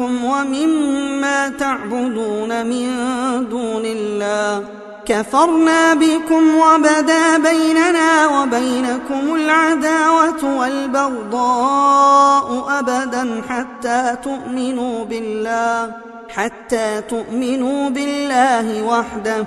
منكم ومما تعبدون من دون الله. كفرنا بكم وبدا بيننا وبينكم العداوة والبغضاء أبدا حتى تؤمنوا بالله حتى تؤمنوا بالله وحده.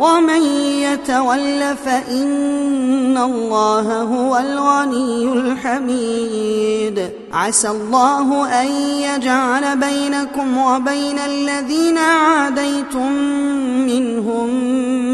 ومن يتول فإن الله هو الغني الحميد. عسى الله أن يجعل بينكم وبين الذين عاديتم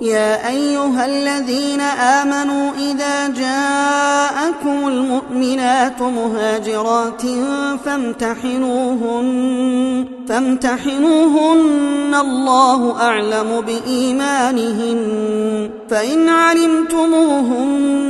يا أيها الذين آمنوا إذا جاءكم المؤمنات مهاجرات فامتحنوهن فامتحنوهن الله أعلم بإيمانهن. فإن علمتموهن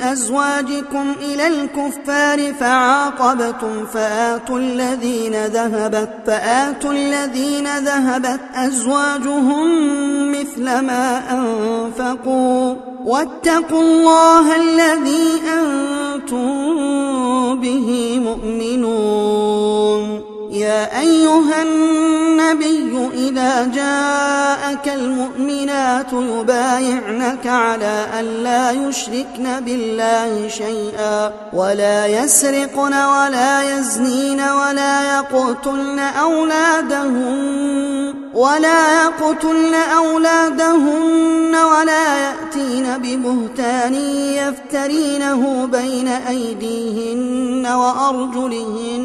أزواجكم إلى الكفار فعاقبتم فآتوا الذين ذهبت فآتوا الذين ذهبت أزواجهم مثل ما أنفقوا واتقوا الله الذي أنتم به مؤمنون يا أيها النبي إذا جاءك المؤمنات يبايعنك على أن لا يشركن بالله شيئا ولا يسرقن ولا يزنين ولا يقتلن أولادهن ولا يقتلن أولادهن ولا يأتين ببهتان يفترينه بين أيديهن وأرجلهن